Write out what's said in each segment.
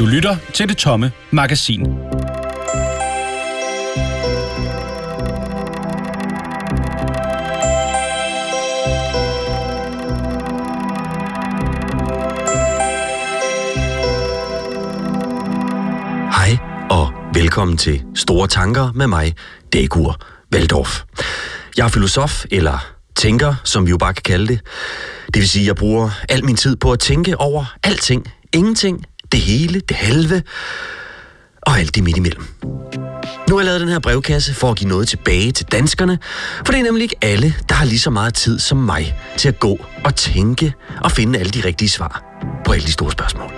Du lytter til det tomme magasin. Hej og velkommen til Store Tanker med mig, Dagur Valdorf. Jeg er filosof, eller tænker, som vi jo bare kan kalde det. Det vil sige, at jeg bruger al min tid på at tænke over alting, ingenting, det hele, det halve og alt det midt imellem. Nu har jeg lavet den her brevkasse for at give noget tilbage til danskerne, for det er nemlig ikke alle, der har lige så meget tid som mig til at gå og tænke og finde alle de rigtige svar på alle de store spørgsmål.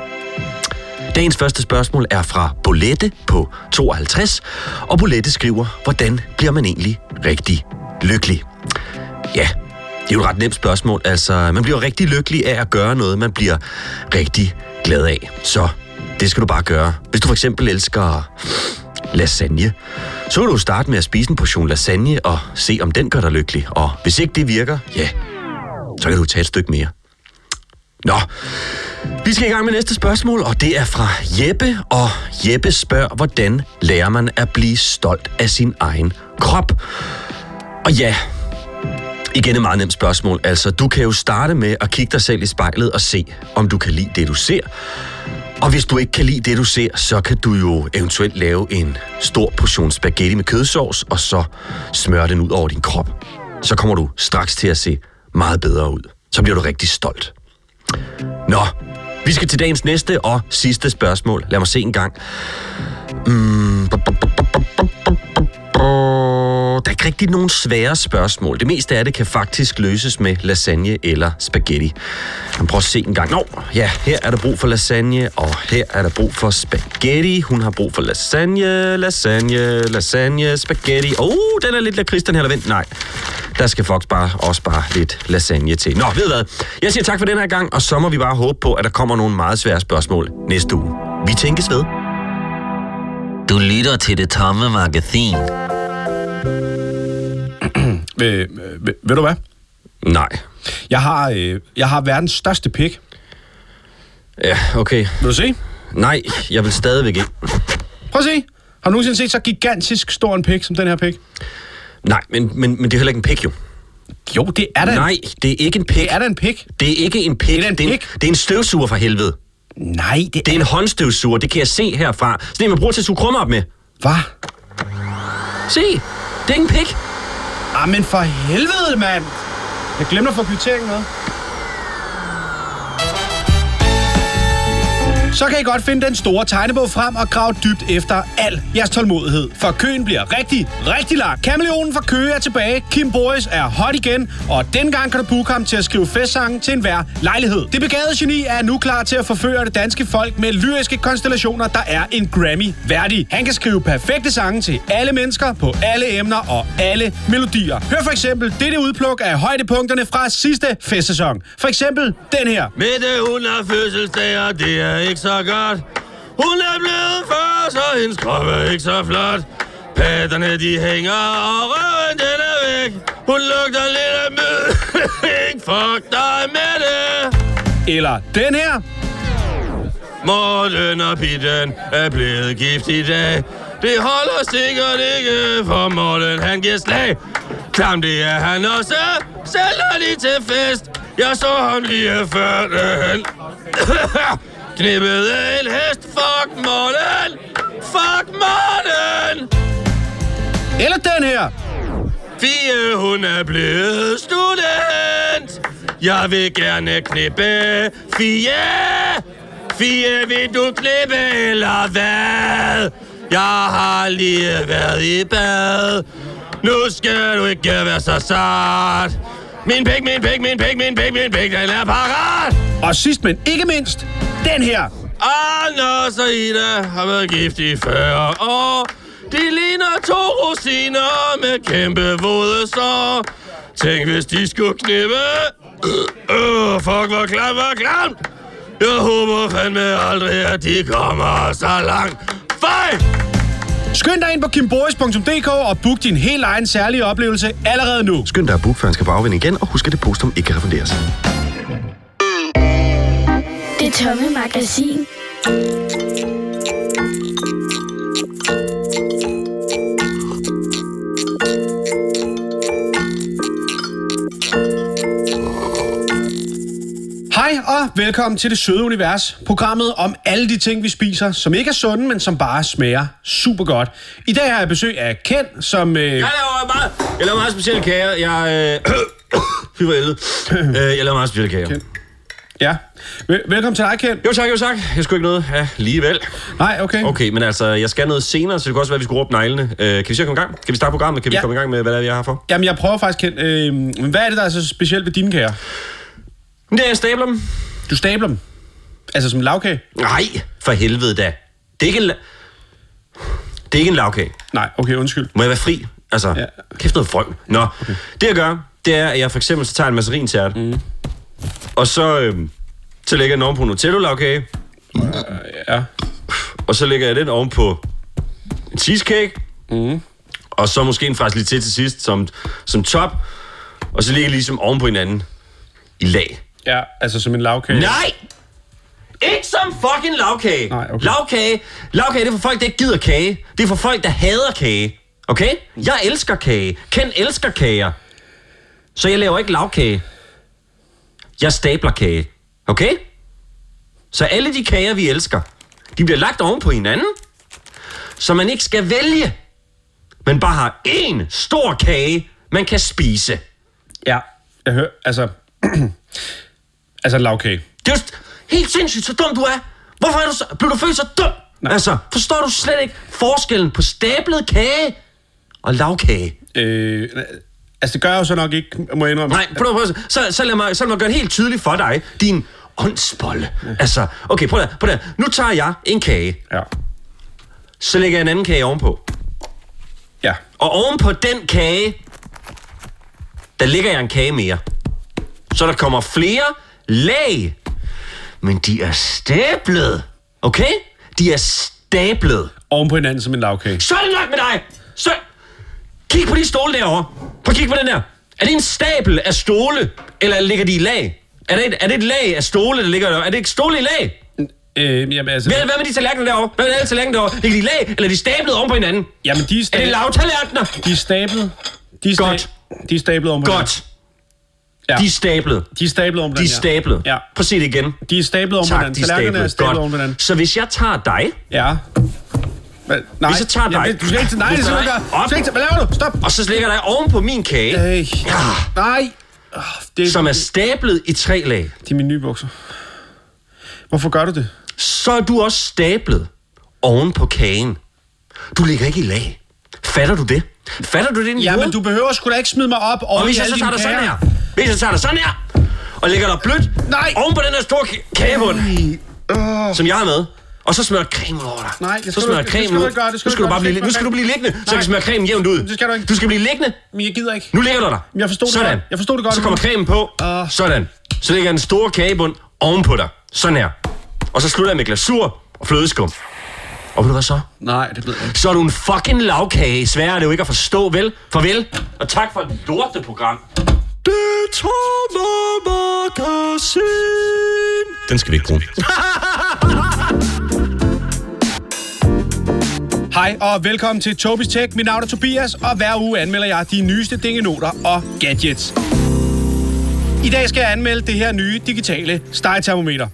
Dagens første spørgsmål er fra Bolette på 52, og Bolette skriver, hvordan bliver man egentlig rigtig lykkelig? Ja, det er jo et ret nemt spørgsmål. Altså, man bliver rigtig lykkelig af at gøre noget, man bliver rigtig glad af. Så det skal du bare gøre. Hvis du for eksempel elsker lasagne, så vil du starte med at spise en portion lasagne og se, om den gør dig lykkelig. Og hvis ikke det virker, ja, så kan du tage et stykke mere. Nå, vi skal i gang med næste spørgsmål, og det er fra Jeppe. Og Jeppe spørger, hvordan lærer man at blive stolt af sin egen krop? Og ja, igen et meget nemt spørgsmål. Altså, du kan jo starte med at kigge dig selv i spejlet og se, om du kan lide det, du ser. Og hvis du ikke kan lide det, du ser, så kan du jo eventuelt lave en stor portion spaghetti med kødsovs, og så smøre den ud over din krop. Så kommer du straks til at se meget bedre ud. Så bliver du rigtig stolt. Nå, vi skal til dagens næste og sidste spørgsmål. Lad mig se en gang. Mm, der er ikke rigtig nogen svære spørgsmål. Det meste af det kan faktisk løses med lasagne eller spaghetti. Man prøver at se en gang. Nå, ja, her er der brug for lasagne, og her er der brug for spaghetti. Hun har brug for lasagne, lasagne, lasagne, spaghetti. Oh, den er lidt lakrids, den her, vent. Nej, der skal Fox bare også bare lidt lasagne til. Nå, ved hvad? Jeg siger tak for den her gang, og så må vi bare håbe på, at der kommer nogle meget svære spørgsmål næste uge. Vi tænkes ved. Du lytter til det tomme magasin. Ved, ved, ved du hvad? Nej. Jeg har, øh, jeg har verdens største pik. Ja, okay. Vil du se? Nej, jeg vil stadigvæk ikke. Prøv at se. Har du nogensinde set så gigantisk stor en pik som den her pik? Nej, men, men, men det er heller ikke en pik, jo. Jo, det er da Nej, det er ikke en pik. Det er da en pik. Det er ikke en pik. Det er en Det er en, pik. det er en støvsuger for helvede. Nej, det, Det er en håndstøvsuger, det kan jeg se herfra. Sådan en, man bruger til at suge krummer op med. Hvad? Se, det er ikke en pik. Ah, men for helvede, mand! Jeg glemte at få kvitteringen med. Så kan I godt finde den store tegnebog frem og grave dybt efter al jeres tålmodighed. For køen bliver rigtig, rigtig lang. Kameleonen fra Køge er tilbage, Kim Boris er hot igen, og dengang kan du booke ham til at skrive festsange til enhver lejlighed. Det begavede geni er nu klar til at forføre det danske folk med lyriske konstellationer, der er en Grammy værdig. Han kan skrive perfekte sange til alle mennesker på alle emner og alle melodier. Hør for eksempel dette udpluk af højdepunkterne fra sidste festsæson. For eksempel den her. Med det under fødselsdag, og det er ikke så godt. Hun er blevet før, så hendes krop er ikke så flot. Patterne, de hænger, og røven, den er væk. Hun lugter lidt af mød. Ikke fuck dig med det. Eller den her. Morten og Pitten er blevet gift i dag. Det holder sikkert ikke, for Morten han giver slag. Klam det er han også, selv når de til fest. Jeg så ham lige før, han knippede en hest. Fuck Morten! Fuck Morten! Eller den her. Fie, hun er blevet student. Jeg vil gerne knippe. Fie! Fie, vil du klippe, eller hvad? Jeg har lige været i bad. Nu skal du ikke være så sart. Min pik, min pik, min pik, min pik, min pik, den er parat. Og sidst men ikke mindst, den her. Anders og Ida har været gift i 40 år. De ligner to rosiner med kæmpe våde sår. Tænk, hvis de skulle knippe. Øh, øh, fuck, hvor klamt, hvor klamt. Jeg håber fandme aldrig, at de kommer så langt. Fej! Skynd dig ind på kimboris.dk og book din helt egen særlige oplevelse allerede nu. Skynd dig at booke, før han skal på igen, og husk, at depositum ikke kan refunderes. Det Tomme Magasin. Hej og velkommen til Det Søde Univers, programmet om alle de ting, vi spiser, som ikke er sunde, men som bare smager super godt. I dag har jeg besøg af Ken, som... Øh... Jeg, laver meget, jeg laver meget specielle kager. Jeg... Øh, Fy for helvede. Øh, jeg laver meget specielle kager. Ken ja. Vel- velkommen til dig, Ken. Jo tak, jo tak. Jeg skulle ikke noget ja, alligevel. Nej, okay. Okay, men altså, jeg skal noget senere, så det kan også være, at vi skulle råbe neglene. Øh, kan vi så komme i gang? Kan vi starte programmet? Kan vi Ja. komme i gang med, hvad det er, vi har for? Jamen, jeg prøver faktisk, Ken. Øh, men hvad er det, der er så specielt ved dine kager? Det er, jeg stabler dem. Du stabler dem. Altså som lavkage? Nej, for helvede da. Det er ikke en, la- det er ikke en lavkage. Nej, okay, undskyld. Må jeg være fri? Altså, Ja. kæft noget frø. Nå, okay. det jeg gør, det er, at jeg for eksempel så tager en massarintært, mm. Og så, øh, så lægger jeg den oven på en Nutella-lavkage, Ja. og så lægger jeg den oven på en cheesecake, mm. og så måske en fraslité til sidst som, som top, og så ligger jeg ligesom oven på hinanden i lag. Ja, altså som en lavkage. Nej! Ikke som fucking lavkage. Nej, okay. Lavkage, lavkage, det er for folk, der ikke gider kage. Det er for folk, der hader kage. Okay? Jeg elsker kage. Ken elsker kager. Så jeg laver ikke lavkage. Jeg stabler kage. Okay? Så alle de kager, vi elsker, de bliver lagt oven på hinanden, så man ikke skal vælge, men bare har én stor kage, man kan spise. Ja, jeg hører, altså... altså lavkage. Det er jo helt sindssygt, så dum du er. Hvorfor er du så, blev du født så dum? Nej. Altså, forstår du slet ikke forskellen på stablet kage og lavkage? Øh, altså, det gør jeg jo så nok ikke, må jeg indrømme. Nej, prøv, prøv, så, så, lad mig, så lad mig gøre det helt tydeligt for dig. Din åndsbolle. Altså, okay, prøv at, prøv at. Nu tager jeg en kage, Ja. så lægger jeg en anden kage ovenpå. Ja. Og ovenpå den kage, der lægger jeg en kage mere. Så der kommer flere lag. Men de er stablet. Okay? De er stablet. Oven på hinanden som en lavkage. Så er det nok med dig. Så kig på de stole derovre. Prøv at kigge på den der. Er det en stabel af stole, eller ligger de i lag? Er det et, er det et lag af stole, der ligger der? Er det ikke stole i lag? Øh, jamen, altså, Hvad, hvad med de tallerkener derovre? Hvad med alle tallerkener derovre? Ligger de i lag, eller er de stablet oven på hinanden? jamen, de er, Er det stablet, lavtallerkener? de er stablet. De er Godt. sta- de er stablet oven på Godt. Ja. De er stablet. De er stablet på De er stablet. Ja. Prøv at se det igen. De er stablet på Tak, hinanden. de er Tallerkenerne er stablet. stablet på hinanden. Godt. Så hvis jeg tager dig, Ja. Hvad? Nej. Hvis jeg tager dig- Jamen, du skal ikke, nej, det Hvis skal du gøre. op. Du ikke, hvad laver du? Stop. og så lægger dig oven på min kage, Øh, nej. Oh, det, som er stablet i tre lag, det er mine nye bukser. Hvorfor gør du det? så er du også stablet oven på kagen. Du ligger ikke i lag. Fatter du det? Fatter du det, Ja, men du behøver sgu da ikke smide mig op Og over hvis i jeg så tager dig sådan her, hvis jeg tager dig sådan her, og lægger dig blødt Nej. oven på den her store ka- kagebund, som jeg har med, og så smører creme over dig. Nej, det skal så du smører ikke- det skal du ikke gøre, det skal nu du skal du bare blive, nu skal du du blive liggende, så jeg Nej. kan smøre cremen jævnt ud. Det skal du ikke. Du skal blive liggende. Men jeg gider ikke. Nu ligger du der. Men jeg forstod det Sådan. godt. Jeg forstod det godt. Så kommer cremen på. Ah. Sådan. Så lægger jeg en stor kagebund ovenpå dig. Sådan her. Og så slutter jeg med glasur og flødeskum. Og ved du hvad så? Nej, det ved jeg ikke. Så er du en fucking lavkage. Sværere er det jo ikke at forstå, vel? Farvel. Og tak for et lorteprogram. Det tomme magasin. Den skal vi ikke bruge. Hej og velkommen til Tobis Tech. Mit navn er Tobias, og hver uge anmelder jeg de nyeste dingenoter og gadgets. I dag skal jeg anmelde det her nye digitale stegetermometer.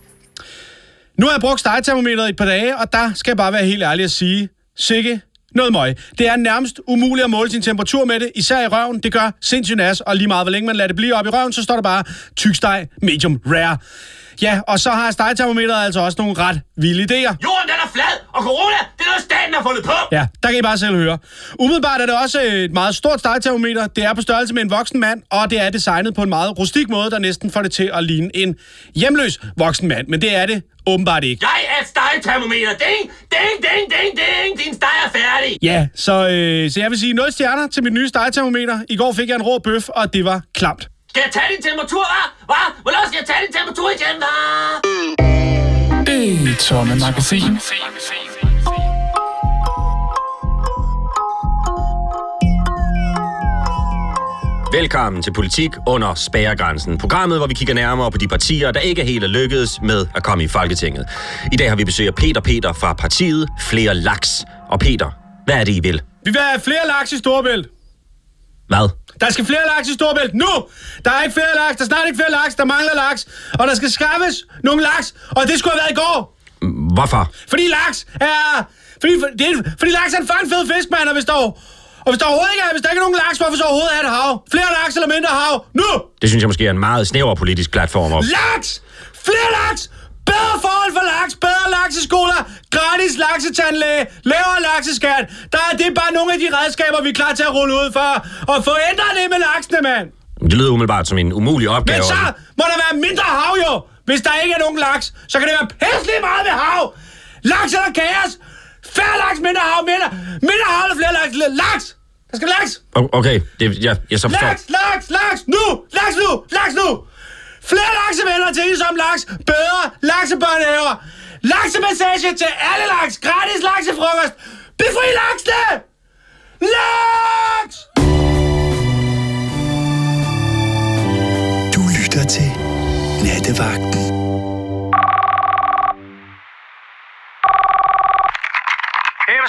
Nu har jeg brugt stegetermometeret i et par dage, og der skal jeg bare være helt ærlig at sige, sikke noget møg. Det er nærmest umuligt at måle sin temperatur med det, især i røven. Det gør sindssygt nas, og lige meget hvor længe man lader det blive op i røven, så står der bare tyk steg, medium rare. Ja, og så har stegetermometeret altså også nogle ret vilde idéer. Jorden, den er flad, og corona, det er noget, staten har fundet på. Ja, der kan I bare selv høre. Umiddelbart er det også et meget stort stegetermometer. Det er på størrelse med en voksen mand, og det er designet på en meget rustik måde, der næsten får det til at ligne en hjemløs voksen mand. Men det er det åbenbart ikke. Jeg er et stegetermometer. Ding, ding, ding, ding, ding. Din steg er færdig. Ja, så, øh, så jeg vil sige 0 stjerner til mit nye stegetermometer. I går fik jeg en rå bøf, og det var klamt. Skal jeg tage din temperatur, hva'? Hva? Hvornår skal jeg tage din temperatur igen, hva'? Det tomme magasin. Velkommen til Politik under spærregrænsen. Programmet, hvor vi kigger nærmere på de partier, der ikke helt er lykkedes med at komme i Folketinget. I dag har vi besøg af Peter Peter fra partiet Flere Laks. Og Peter, hvad er det, I vil? Vi vil have flere laks i Storebælt. Hvad? Der skal flere laks i Storbælt nu! Der er ikke flere laks, der er snart ikke flere laks, der mangler laks. Og der skal skaffes nogle laks, og det skulle have været i går. Hvorfor? Fordi laks er... Fordi, for, det er, fordi laks er en fed fisk, mand, og hvis der, og hvis der overhovedet ikke er, hvis der ikke er nogen laks, hvorfor så overhovedet er det hav? Flere laks eller mindre hav? Nu! Det synes jeg måske er en meget snæver politisk platform. Og... Laks! Flere laks! Bedre forhold for laks, bedre lakseskoler, gratis laksetandlæge, lavere lakseskat. Der er det bare nogle af de redskaber, vi er klar til at rulle ud for. Og få ændret det med laksene, mand. Det lyder umiddelbart som en umulig opgave. Men så må der være mindre hav jo. Hvis der ikke er nogen laks, så kan det være pæsligt meget ved hav. Laks eller kaos. Færre laks, mindre hav, mindre, mindre hav eller flere laks. Laks! Der skal laks! Okay, det, jeg, jeg så forstår. Laks, laks, laks, nu! Laks nu! Laks nu! Flere laksevenner til som laks, bedre laksebørnehaver, laksemassage til alle laks, gratis laksefrokost, befri laksene! Laks! Du lytter til Nattevagten.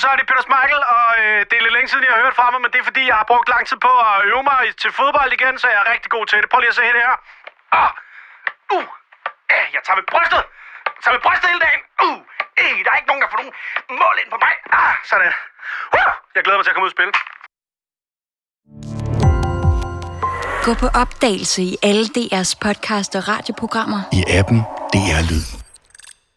Så er det Peter Smeichel, og øh, det er lidt længe siden, jeg har hørt fra mig, men det er fordi, jeg har brugt lang tid på at øve mig til fodbold igen, så jeg er rigtig god til det. Prøv lige at se det her. Ah. Uh. Eh, jeg tager med brystet. Jeg tager med brystet hele dagen. Uh. Eh, der er ikke nogen, der får nogen mål ind på mig. Ah, sådan. Uh. Jeg glæder mig til at komme ud og spille. Gå på opdagelse i alle DR's podcast og radioprogrammer. I appen DR Lyd.